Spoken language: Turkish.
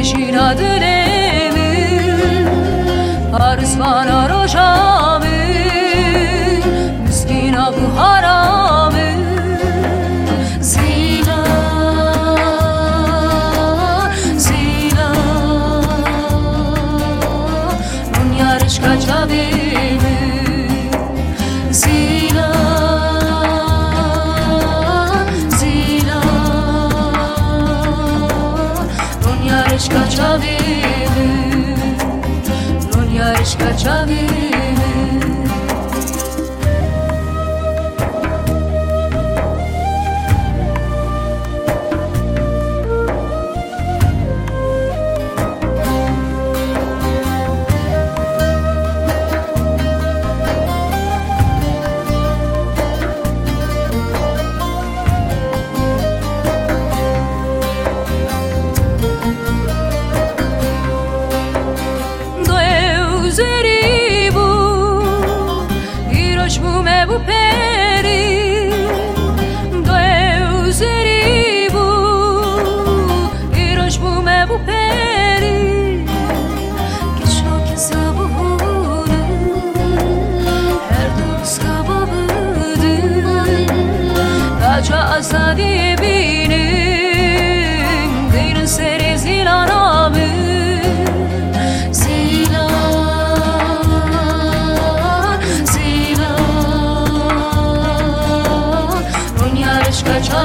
yadremi Parisvana rojami Miskina Dunyarışka çavimi Dunyarışka çavimi Doeu Me bu peri Doeu zeribu Irosh mu me bu peri Kisho kisabuhunu Her dost kababıdı Kaça